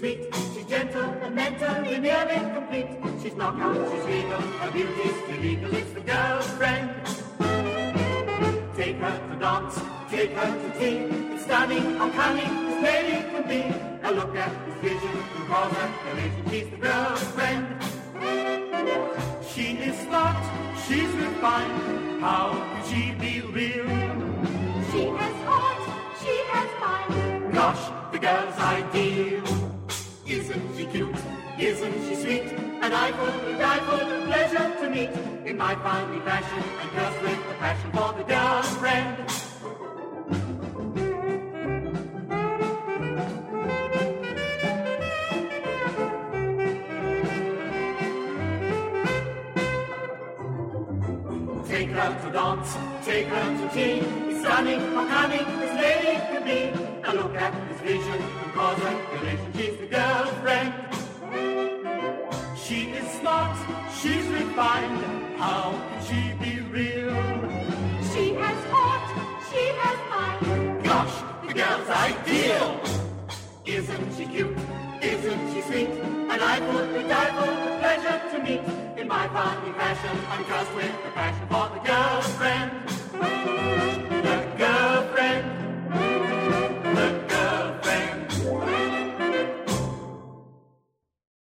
sweet, she's gentle and mentally nearly complete. She's not knockout, she's legal, her beauty's illegal. It's the girlfriend. Take her to dance, take her to tea. It's stunning, how cunning this lady can be. Now look at this vision, who calls her collision. She's the girlfriend. She is smart, she's refined. How could she be real? Ideal. Isn't she cute? Isn't she sweet? And I would die for the pleasure to meet in my funny fashion and just with the passion for the girlfriend. Take her to dance, take her to tea. It's stunning how cunning this lady can be. Now this vision and cause her relation. She's the girlfriend. She is smart, she's refined. How can she be real? She has heart, she has mind. Gosh, the girl's ideal. Isn't she cute? Isn't she sweet? And I would die for the pleasure to meet in my funny fashion. I'm just with the passion for the